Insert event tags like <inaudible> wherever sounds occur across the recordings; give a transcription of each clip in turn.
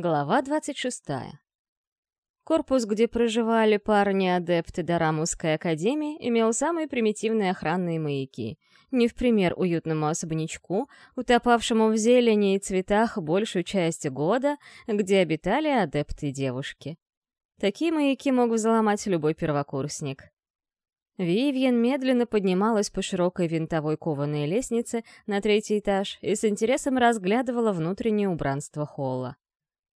Глава 26. Корпус, где проживали парни-адепты Дарамусской академии, имел самые примитивные охранные маяки. Не в пример уютному особнячку, утопавшему в зелени и цветах большую часть года, где обитали адепты-девушки. Такие маяки мог взломать любой первокурсник. Вивьен медленно поднималась по широкой винтовой кованой лестнице на третий этаж и с интересом разглядывала внутреннее убранство холла.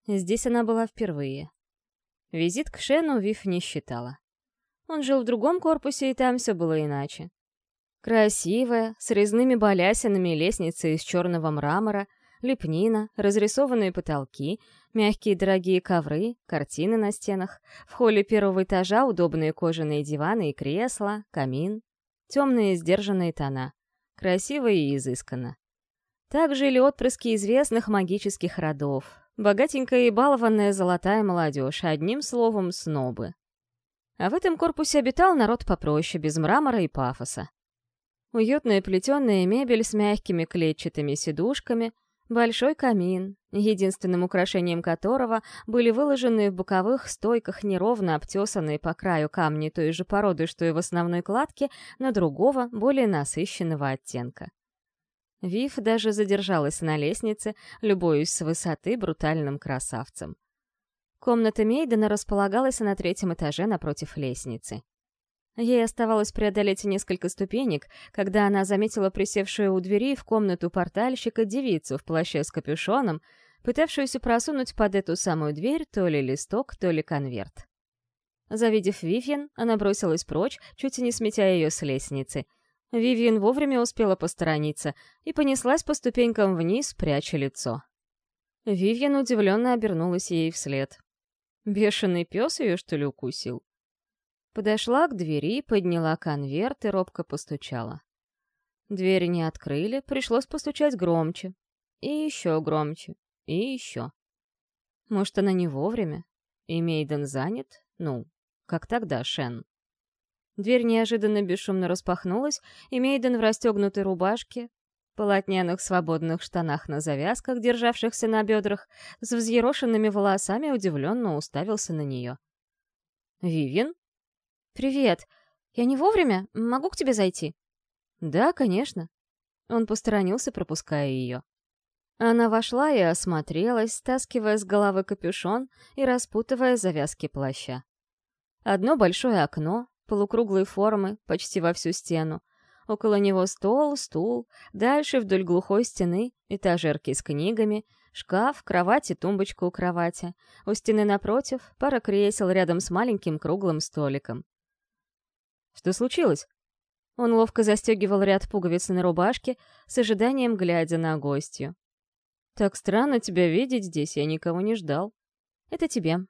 Здесь она была впервые. Визит к Шену Вив не считала. Он жил в другом корпусе, и там все было иначе. Красивая, с резными балясинами лестница из черного мрамора, лепнина, разрисованные потолки, мягкие дорогие ковры, картины на стенах, в холле первого этажа удобные кожаные диваны и кресла, камин, темные сдержанные тона. Красиво и изысканно. Так жили отпрыски известных магических родов, Богатенькая и балованная золотая молодежь, одним словом, снобы. А в этом корпусе обитал народ попроще, без мрамора и пафоса. Уютная плетеная мебель с мягкими клетчатыми сидушками, большой камин, единственным украшением которого были выложенные в боковых стойках неровно обтесанные по краю камни той же породы, что и в основной кладке, но другого, более насыщенного оттенка. Вив даже задержалась на лестнице, любуясь с высоты брутальным красавцем. Комната Мейдена располагалась на третьем этаже напротив лестницы. Ей оставалось преодолеть несколько ступенек, когда она заметила присевшую у двери в комнату портальщика девицу в плаще с капюшоном, пытавшуюся просунуть под эту самую дверь то ли листок, то ли конверт. Завидев Вивьен, она бросилась прочь, чуть не сметя ее с лестницы — Вивиан вовремя успела посторониться и понеслась по ступенькам вниз, пряча лицо. Вивиан удивленно обернулась ей вслед. Бешеный пес ее, что ли, укусил? Подошла к двери, подняла конверт и робко постучала. Двери не открыли, пришлось постучать громче. И еще громче. И еще. Может, она не вовремя? И Мейден занят? Ну, как тогда, Шен? Дверь неожиданно бесшумно распахнулась, и Мейден в расстегнутой рубашке, полотняных свободных штанах на завязках, державшихся на бедрах, с взъерошенными волосами удивленно уставился на нее. «Вивин?» «Привет. Я не вовремя? Могу к тебе зайти?» «Да, конечно». Он посторонился, пропуская ее. Она вошла и осмотрелась, стаскивая с головы капюшон и распутывая завязки плаща. Одно большое окно, полукруглой формы, почти во всю стену. Около него стол, стул, дальше вдоль глухой стены этажерки с книгами, шкаф, кровать и тумбочка у кровати. У стены напротив пара кресел рядом с маленьким круглым столиком. «Что случилось?» Он ловко застегивал ряд пуговиц на рубашке, с ожиданием глядя на гостью. «Так странно тебя видеть здесь, я никого не ждал. Это тебе».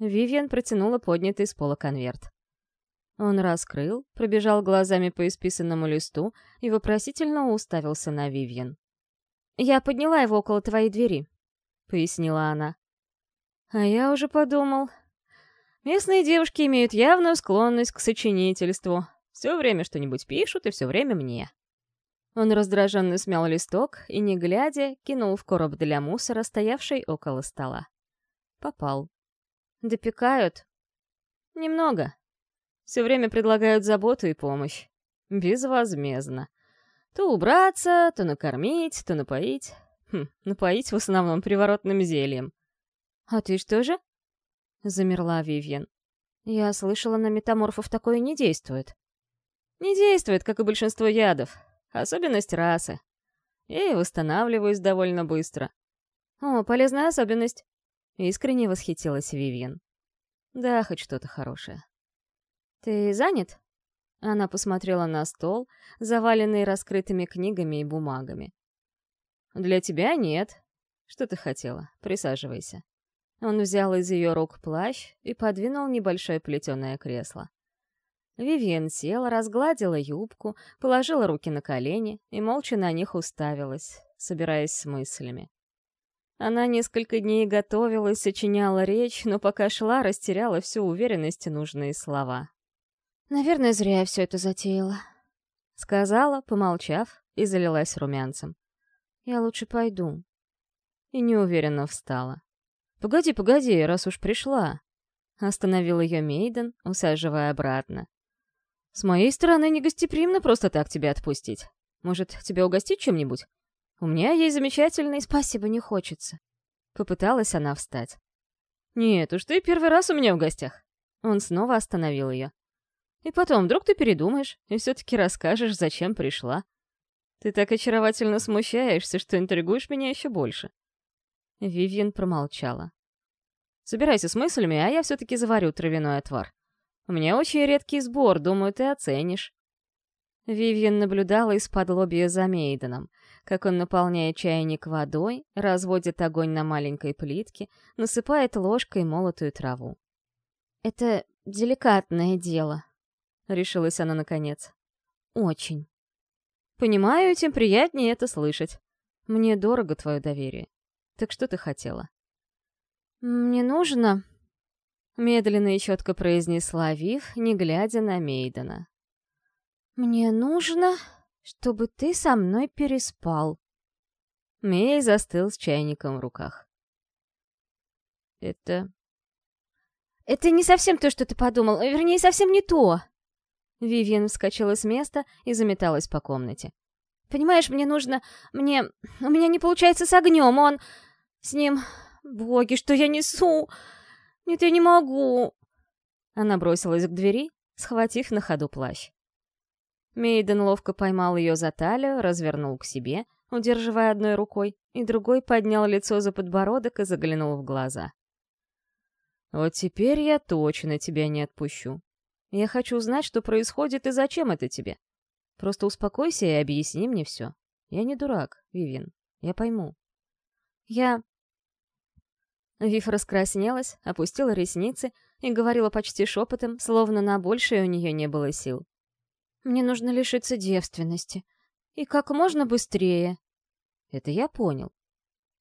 Вивиан протянула поднятый с пола конверт. Он раскрыл, пробежал глазами по исписанному листу и вопросительно уставился на Вивьен. «Я подняла его около твоей двери», — пояснила она. «А я уже подумал. Местные девушки имеют явную склонность к сочинительству. Все время что-нибудь пишут и все время мне». Он раздраженно смял листок и, не глядя, кинул в короб для мусора, стоявший около стола. Попал. «Допекают?» «Немного», все время предлагают заботу и помощь. Безвозмездно. То убраться, то накормить, то напоить. Хм, напоить в основном приворотным зельем. «А ты что же?» — замерла Вивьен. «Я слышала, на метаморфов такое не действует». «Не действует, как и большинство ядов. Особенность расы. И восстанавливаюсь довольно быстро». «О, полезная особенность!» — искренне восхитилась Вивьен. «Да, хоть что-то хорошее». «Ты занят?» Она посмотрела на стол, заваленный раскрытыми книгами и бумагами. «Для тебя нет. Что ты хотела? Присаживайся». Он взял из ее рук плащ и подвинул небольшое плетеное кресло. Вивьен села, разгладила юбку, положила руки на колени и молча на них уставилась, собираясь с мыслями. Она несколько дней готовилась, сочиняла речь, но пока шла, растеряла всю уверенность и нужные слова. Наверное, зря я все это затеяла. Сказала, помолчав, и залилась румянцем. Я лучше пойду. И неуверенно встала. «Погоди, погоди, раз уж пришла!» Остановил ее Мейден, усаживая обратно. «С моей стороны негостеприимно просто так тебя отпустить. Может, тебя угостить чем-нибудь? У меня есть замечательный... Спасибо, не хочется». Попыталась она встать. «Нет уж, ты первый раз у меня в гостях». Он снова остановил ее. «И потом, вдруг ты передумаешь и все-таки расскажешь, зачем пришла. Ты так очаровательно смущаешься, что интригуешь меня еще больше». Вивьен промолчала. «Собирайся с мыслями, а я все-таки заварю травяной отвар. У меня очень редкий сбор, думаю, ты оценишь». Вивьен наблюдала из-под лобья за Мейденом, как он наполняет чайник водой, разводит огонь на маленькой плитке, насыпает ложкой молотую траву. «Это деликатное дело», — решилась она наконец. «Очень». «Понимаю, тем приятнее это слышать. Мне дорого твое доверие. Так что ты хотела?» «Мне нужно...» Медленно и четко произнесла Вив, не глядя на Мейдена. «Мне нужно, чтобы ты со мной переспал». Мей застыл с чайником в руках. «Это...» «Это не совсем то, что ты подумал, вернее, совсем не то!» Вивиан вскочила с места и заметалась по комнате. «Понимаешь, мне нужно... Мне... У меня не получается с огнем, он... С ним... Боги, что я несу? Нет, я не могу!» Она бросилась к двери, схватив на ходу плащ. Мейден ловко поймал ее за талию, развернул к себе, удерживая одной рукой, и другой поднял лицо за подбородок и заглянул в глаза. «Вот теперь я точно тебя не отпущу. Я хочу узнать, что происходит и зачем это тебе. Просто успокойся и объясни мне все. Я не дурак, Вивин. Я пойму». «Я...» Вив раскраснелась, опустила ресницы и говорила почти шепотом, словно на большее у нее не было сил. Мне нужно лишиться девственности. И как можно быстрее. Это я понял.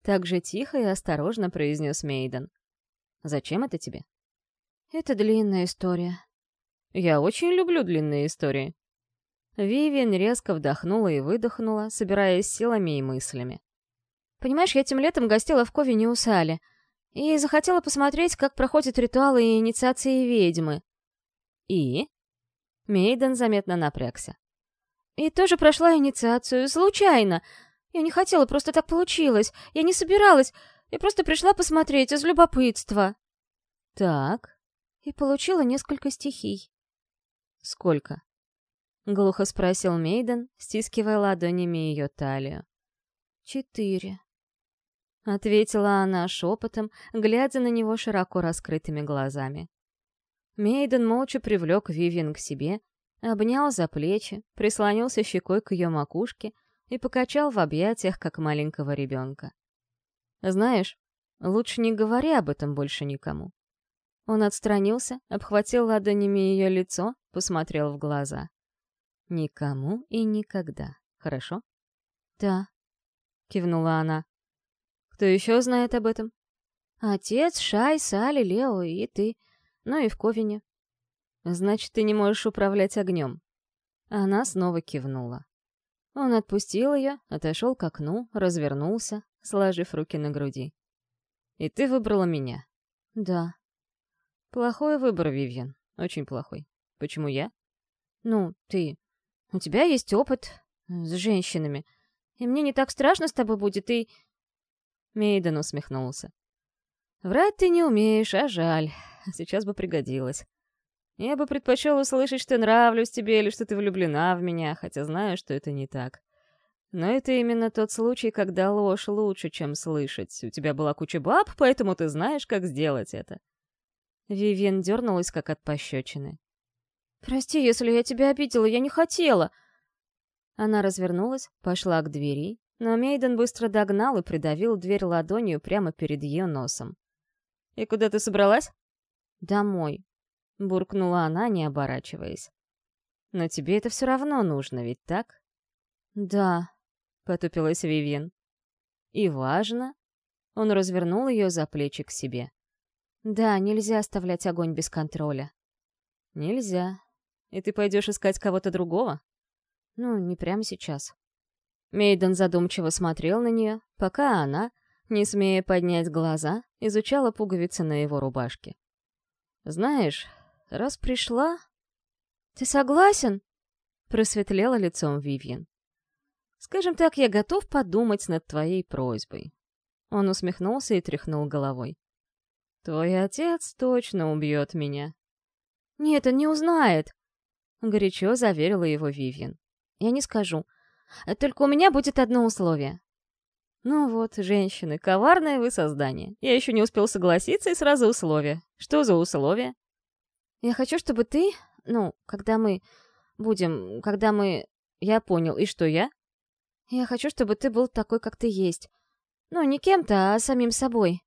Так же тихо и осторожно произнес Мейден. Зачем это тебе? Это длинная история. Я очень люблю длинные истории. Вивиан резко вдохнула и выдохнула, собираясь силами и мыслями. Понимаешь, я этим летом гостила в Ковине у Сали и захотела посмотреть, как проходят ритуалы и инициации ведьмы. И? Мейден заметно напрягся. «И тоже прошла инициацию, случайно. Я не хотела, просто так получилось. Я не собиралась, я просто пришла посмотреть из любопытства». «Так». И получила несколько стихий. «Сколько?» — глухо спросил Мейден, стискивая ладонями ее талию. «Четыре», — ответила она шепотом, глядя на него широко раскрытыми глазами. Мейден молча привлек Вивиан к себе, обнял за плечи, прислонился щекой к ее макушке и покачал в объятиях, как маленького ребенка. «Знаешь, лучше не говори об этом больше никому». Он отстранился, обхватил ладонями ее лицо, посмотрел в глаза. «Никому и никогда, хорошо?» «Да», — кивнула она. «Кто еще знает об этом?» «Отец, Шай, Сали, Лео и ты ну и в Ковине. Значит, ты не можешь управлять огнем. Она снова кивнула. Он отпустил ее, отошел к окну, развернулся, сложив руки на груди. И ты выбрала меня? Да. Плохой выбор, Вивьен. Очень плохой. Почему я? Ну, ты... У тебя есть опыт с женщинами. И мне не так страшно с тобой будет, и... Мейден усмехнулся. Врать ты не умеешь, а жаль. <laughs> Сейчас бы пригодилось. Я бы предпочел услышать, что нравлюсь тебе или что ты влюблена в меня, хотя знаю, что это не так. Но это именно тот случай, когда ложь лучше, чем слышать. У тебя была куча баб, поэтому ты знаешь, как сделать это. Вивиан дернулась, как от пощечины. «Прости, если я тебя обидела, я не хотела!» Она развернулась, пошла к двери, но Мейден быстро догнал и придавил дверь ладонью прямо перед ее носом. «И куда ты собралась?» «Домой», — буркнула она, не оборачиваясь. «Но тебе это все равно нужно, ведь так?» «Да», — потупилась Вивьен. «И важно?» Он развернул ее за плечи к себе. «Да, нельзя оставлять огонь без контроля». «Нельзя. И ты пойдешь искать кого-то другого?» «Ну, не прямо сейчас». Мейден задумчиво смотрел на нее, пока она, Не смея поднять глаза, изучала пуговицы на его рубашке. «Знаешь, раз пришла...» «Ты согласен?» — просветлела лицом Вивьен. «Скажем так, я готов подумать над твоей просьбой». Он усмехнулся и тряхнул головой. «Твой отец точно убьет меня». «Нет, он не узнает», — горячо заверила его Вивьен. «Я не скажу. Только у меня будет одно условие». «Ну вот, женщины, коварное вы создание. Я еще не успел согласиться, и сразу условия. Что за условия?» «Я хочу, чтобы ты, ну, когда мы будем, когда мы...» «Я понял. И что я?» «Я хочу, чтобы ты был такой, как ты есть. Ну, не кем-то, а самим собой.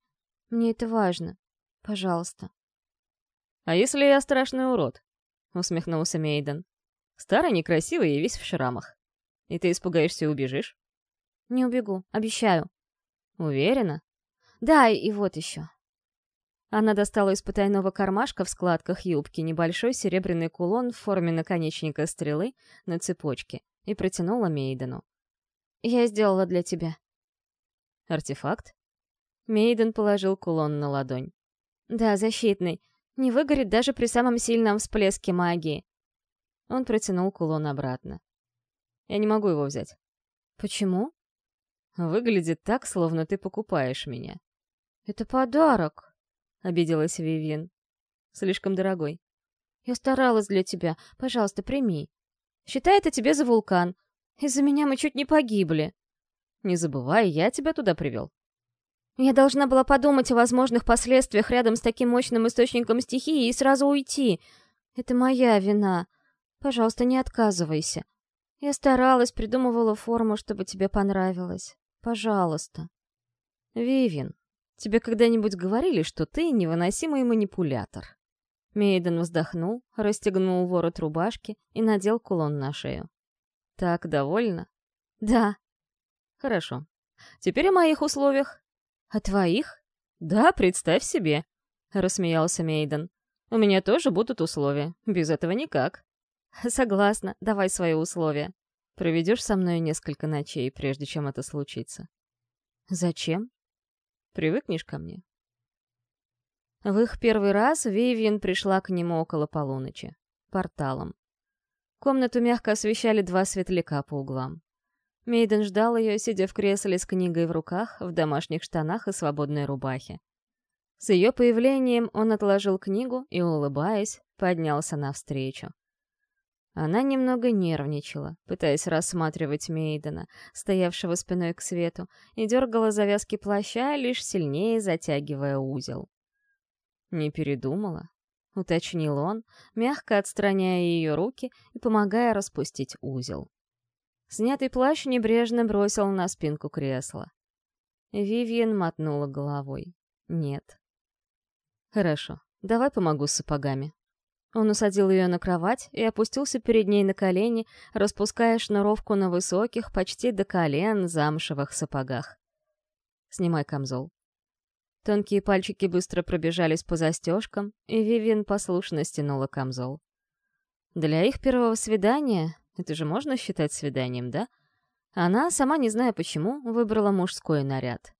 Мне это важно. Пожалуйста». «А если я страшный урод?» — усмехнулся Мейден. «Старый, некрасивый и весь в шрамах. И ты испугаешься и убежишь?» «Не убегу, обещаю». «Уверена?» «Да, и вот еще». Она достала из потайного кармашка в складках юбки небольшой серебряный кулон в форме наконечника стрелы на цепочке и протянула Мейдену. «Я сделала для тебя». «Артефакт?» Мейден положил кулон на ладонь. «Да, защитный. Не выгорит даже при самом сильном всплеске магии». Он протянул кулон обратно. «Я не могу его взять». «Почему?» «Выглядит так, словно ты покупаешь меня». «Это подарок», — обиделась Вивьен. «Слишком дорогой». «Я старалась для тебя. Пожалуйста, прими. Считай это тебе за вулкан. Из-за меня мы чуть не погибли». «Не забывай, я тебя туда привел». Я должна была подумать о возможных последствиях рядом с таким мощным источником стихии и сразу уйти. Это моя вина. Пожалуйста, не отказывайся. Я старалась, придумывала форму, чтобы тебе понравилось. Пожалуйста. Вивин, тебе когда-нибудь говорили, что ты невыносимый манипулятор? Мейден вздохнул, расстегнул ворот рубашки и надел кулон на шею. Так, довольна? Да. Хорошо. Теперь о моих условиях. «А твоих?» «Да, представь себе», — рассмеялся Мейден. «У меня тоже будут условия. Без этого никак». «Согласна. Давай свои условия». «Проведешь со мной несколько ночей, прежде чем это случится». «Зачем?» «Привыкнешь ко мне». В их первый раз Вивиан пришла к нему около полуночи. Порталом. Комнату мягко освещали два светляка по углам. Мейден ждал ее, сидя в кресле с книгой в руках, в домашних штанах и свободной рубахе. С ее появлением он отложил книгу и, улыбаясь, поднялся навстречу. Она немного нервничала, пытаясь рассматривать Мейдена, стоявшего спиной к свету, и дергала завязки плаща, лишь сильнее затягивая узел. «Не передумала?» — уточнил он, мягко отстраняя ее руки и помогая распустить узел. Снятый плащ небрежно бросил на спинку кресла. Вивиан мотнула головой. «Нет». «Хорошо, давай помогу с сапогами». Он усадил ее на кровать и опустился перед ней на колени, распуская шнуровку на высоких, почти до колен, замшевых сапогах. «Снимай камзол». Тонкие пальчики быстро пробежались по застежкам, и Вивиан послушно стянула камзол. Для их первого свидания это же можно считать свиданием, да? Она, сама не зная почему, выбрала мужской наряд.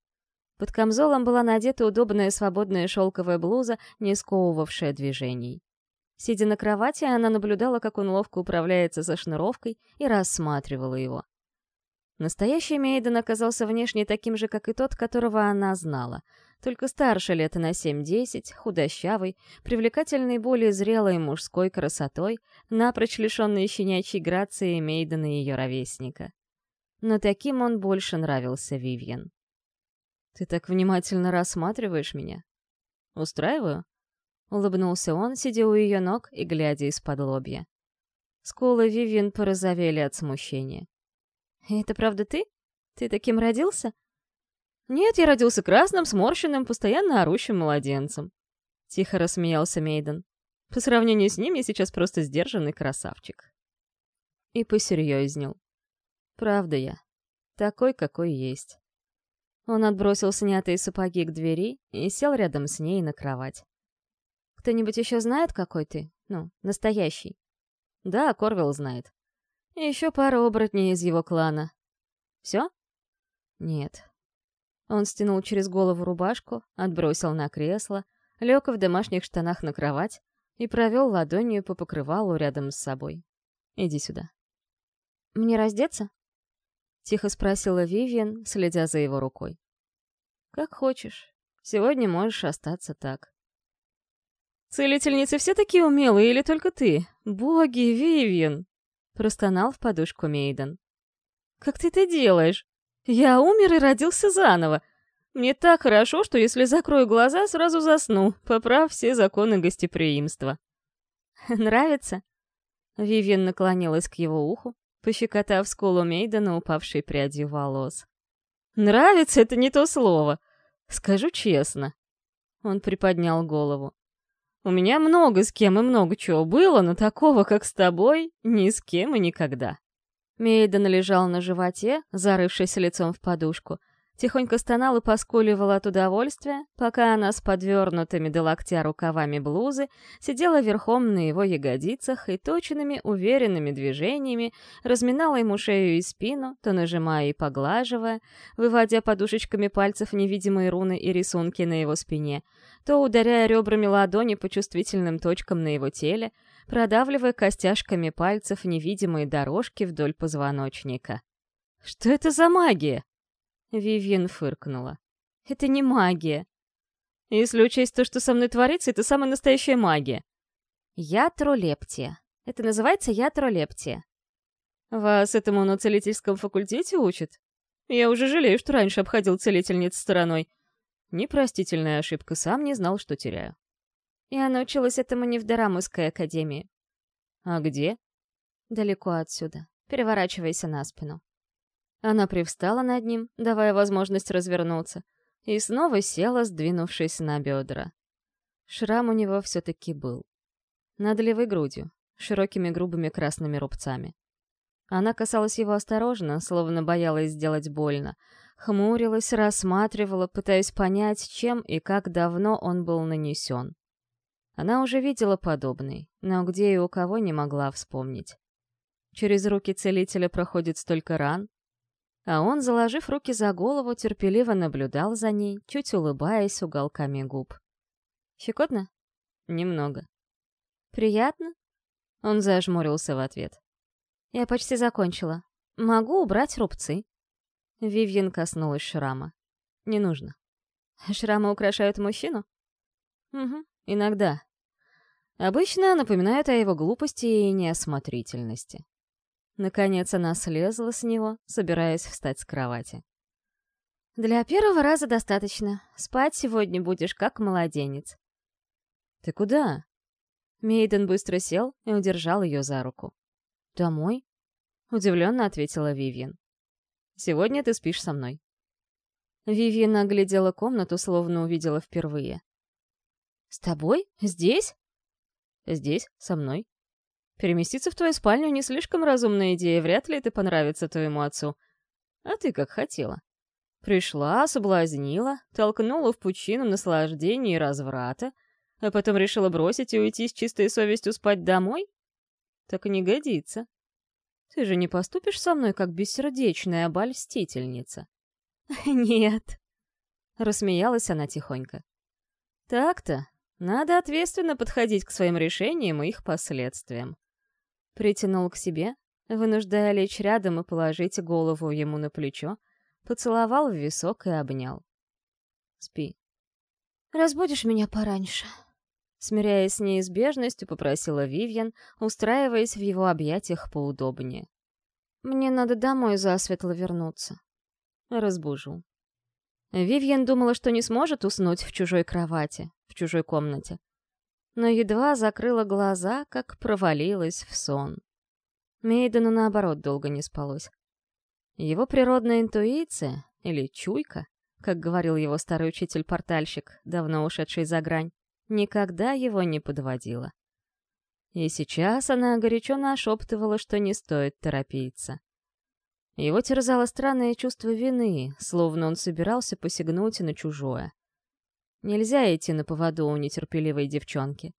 Под камзолом была надета удобная свободная шелковая блуза, не сковывавшая движений. Сидя на кровати, она наблюдала, как он ловко управляется со шнуровкой, и рассматривала его. Настоящий Мейден оказался внешне таким же, как и тот, которого она знала, только старше лет на 7-10, худощавый, привлекательный более зрелой мужской красотой, напрочь лишенный щенячьей грации Мейдена и ее ровесника. Но таким он больше нравился Вивьен. «Ты так внимательно рассматриваешь меня?» «Устраиваю?» — улыбнулся он, сидя у ее ног и глядя из-под лобья. Скулы Вивьен порозовели от смущения. «Это правда ты? Ты таким родился?» «Нет, я родился красным, сморщенным, постоянно орущим младенцем», — тихо рассмеялся Мейден. «По сравнению с ним я сейчас просто сдержанный красавчик». И посерьезнел. «Правда я. Такой, какой есть». Он отбросил снятые сапоги к двери и сел рядом с ней на кровать. «Кто-нибудь еще знает, какой ты? Ну, настоящий?» «Да, Корвилл знает. И еще пара оборотней из его клана. Все? Нет. Он стянул через голову рубашку, отбросил на кресло, лег в домашних штанах на кровать и провел ладонью по покрывалу рядом с собой. «Иди сюда». «Мне раздеться?» — тихо спросила Вивиан, следя за его рукой. «Как хочешь. Сегодня можешь остаться так». «Целительницы все такие умелые или только ты? Боги, Вивиан!» — простонал в подушку Мейден. «Как ты это делаешь? Я умер и родился заново. Мне так хорошо, что если закрою глаза, сразу засну, поправ все законы гостеприимства». «Нравится?» Вивиан наклонилась к его уху, пощекотав скулу Мейдена упавшей прядью волос. «Нравится — это не то слово. Скажу честно». Он приподнял голову. «У меня много с кем и много чего было, но такого, как с тобой, ни с кем и никогда». Мейден лежал на животе, зарывшись лицом в подушку — тихонько стонал и поскуливал от удовольствия, пока она с подвернутыми до локтя рукавами блузы сидела верхом на его ягодицах и точными, уверенными движениями разминала ему шею и спину, то нажимая и поглаживая, выводя подушечками пальцев невидимые руны и рисунки на его спине, то ударяя ребрами ладони по чувствительным точкам на его теле, продавливая костяшками пальцев невидимые дорожки вдоль позвоночника. «Что это за магия?» Вивьен фыркнула. «Это не магия. Если учесть то, что со мной творится, это самая настоящая магия». Ятролептия. Это называется ятролептия. Вас этому на целительском факультете учат? Я уже жалею, что раньше обходил целительниц стороной. Непростительная ошибка, сам не знал, что теряю. Я научилась этому не в Дарамусской академии. А где? Далеко отсюда. Переворачивайся на спину. Она привстала над ним, давая возможность развернуться, и снова села, сдвинувшись на бедра. Шрам у него все-таки был. Над левой грудью, широкими грубыми красными рубцами. Она касалась его осторожно, словно боялась сделать больно. Хмурилась, рассматривала, пытаясь понять, чем и как давно он был нанесен. Она уже видела подобный, но где и у кого не могла вспомнить. Через руки целителя проходит столько ран, а он, заложив руки за голову, терпеливо наблюдал за ней, чуть улыбаясь уголками губ. «Щекотно?» «Немного». «Приятно?» Он зажмурился в ответ. «Я почти закончила. Могу убрать рубцы?» Вивьен коснулась шрама. «Не нужно». «Шрамы украшают мужчину?» «Угу, иногда. Обычно напоминают о его глупости и неосмотрительности. Наконец она слезла с него, собираясь встать с кровати. «Для первого раза достаточно. Спать сегодня будешь как младенец». «Ты куда?» Мейден быстро сел и удержал ее за руку. «Домой?» — удивленно ответила Вивьен. «Сегодня ты спишь со мной». Вивьен оглядела комнату, словно увидела впервые. «С тобой? Здесь?» «Здесь, со мной». Переместиться в твою спальню не слишком разумная идея, вряд ли это понравится твоему отцу. А ты как хотела. Пришла, соблазнила, толкнула в пучину наслаждения и разврата, а потом решила бросить и уйти с чистой совестью спать домой? Так и не годится. Ты же не поступишь со мной, как бессердечная обольстительница. <laughs> Нет. Рассмеялась она тихонько. Так-то. Надо ответственно подходить к своим решениям и их последствиям. Притянул к себе, вынуждая лечь рядом и положить голову ему на плечо, поцеловал в висок и обнял. «Спи». «Разбудишь меня пораньше?» Смиряясь с неизбежностью, попросила Вивьен, устраиваясь в его объятиях поудобнее. «Мне надо домой засветло вернуться». «Разбужу». Вивьен думала, что не сможет уснуть в чужой кровати, в чужой комнате но едва закрыла глаза, как провалилась в сон. Мейдену, наоборот, долго не спалось. Его природная интуиция, или чуйка, как говорил его старый учитель-портальщик, давно ушедший за грань, никогда его не подводила. И сейчас она горячо нашептывала, что не стоит торопиться. Его терзало странное чувство вины, словно он собирался посягнуть на чужое. Нельзя идти на поводу у нетерпеливой девчонки.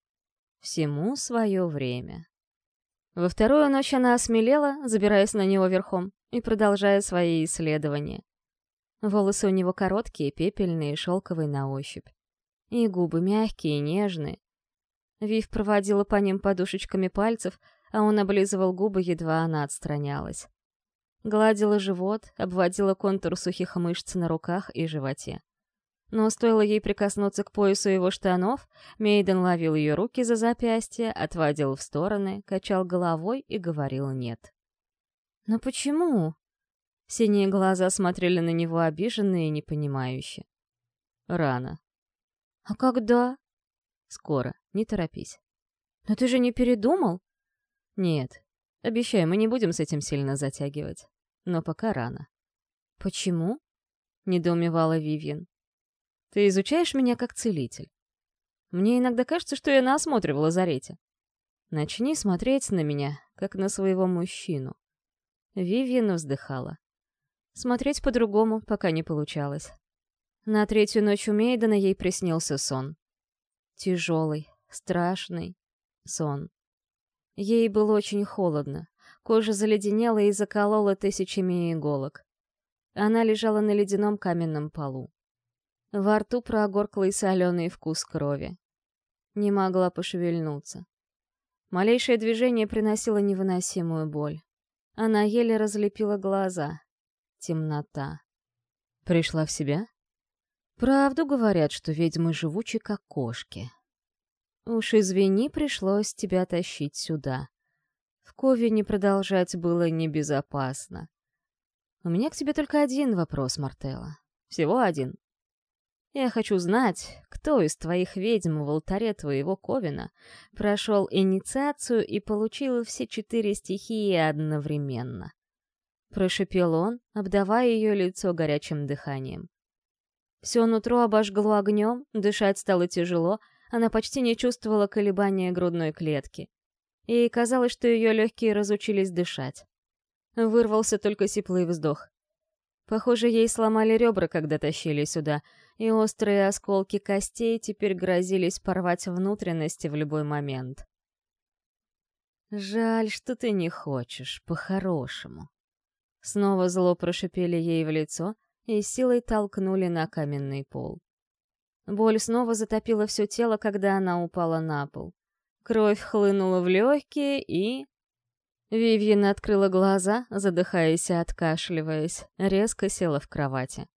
Всему свое время. Во вторую ночь она осмелела, забираясь на него верхом и продолжая свои исследования. Волосы у него короткие, пепельные, шелковые на ощупь. И губы мягкие, нежные. Вив проводила по ним подушечками пальцев, а он облизывал губы, едва она отстранялась. Гладила живот, обводила контур сухих мышц на руках и животе. Но стоило ей прикоснуться к поясу его штанов, Мейден ловил ее руки за запястье, отводил в стороны, качал головой и говорил «нет». «Но почему?» Синие глаза смотрели на него обиженные и непонимающе. «Рано». «А когда?» «Скоро, не торопись». «Но ты же не передумал?» «Нет. Обещаю, мы не будем с этим сильно затягивать. Но пока рано». «Почему?» — недоумевала Вивьен. Ты изучаешь меня как целитель. Мне иногда кажется, что я на осмотре в лазарете. Начни смотреть на меня, как на своего мужчину. Вивьен вздыхала. Смотреть по-другому пока не получалось. На третью ночь у Мейдена ей приснился сон. Тяжелый, страшный сон. Ей было очень холодно. Кожа заледенела и заколола тысячами иголок. Она лежала на ледяном каменном полу. Во рту прогорклый соленый вкус крови. Не могла пошевельнуться. Малейшее движение приносило невыносимую боль. Она еле разлепила глаза. Темнота. Пришла в себя? Правду говорят, что ведьмы живучи, как кошки. Уж извини, пришлось тебя тащить сюда. В Ковине продолжать было небезопасно. У меня к тебе только один вопрос, Мартелла. Всего один. Я хочу знать, кто из твоих ведьм в алтаре твоего Ковина прошел инициацию и получил все четыре стихии одновременно. Прошипел он, обдавая ее лицо горячим дыханием. Все нутро обожгло огнем, дышать стало тяжело, она почти не чувствовала колебания грудной клетки. И казалось, что ее легкие разучились дышать. Вырвался только сиплый вздох. Похоже, ей сломали ребра, когда тащили сюда, и острые осколки костей теперь грозились порвать внутренности в любой момент. «Жаль, что ты не хочешь, по-хорошему». Снова зло прошипели ей в лицо и силой толкнули на каменный пол. Боль снова затопила все тело, когда она упала на пол. Кровь хлынула в легкие и... Вивьен открыла глаза, задыхаясь и откашливаясь, резко села в кровати.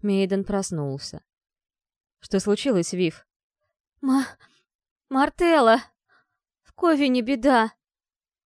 Мейден проснулся. «Что случилось, Вив?» «Ма... Мартелла! В Ковине беда!»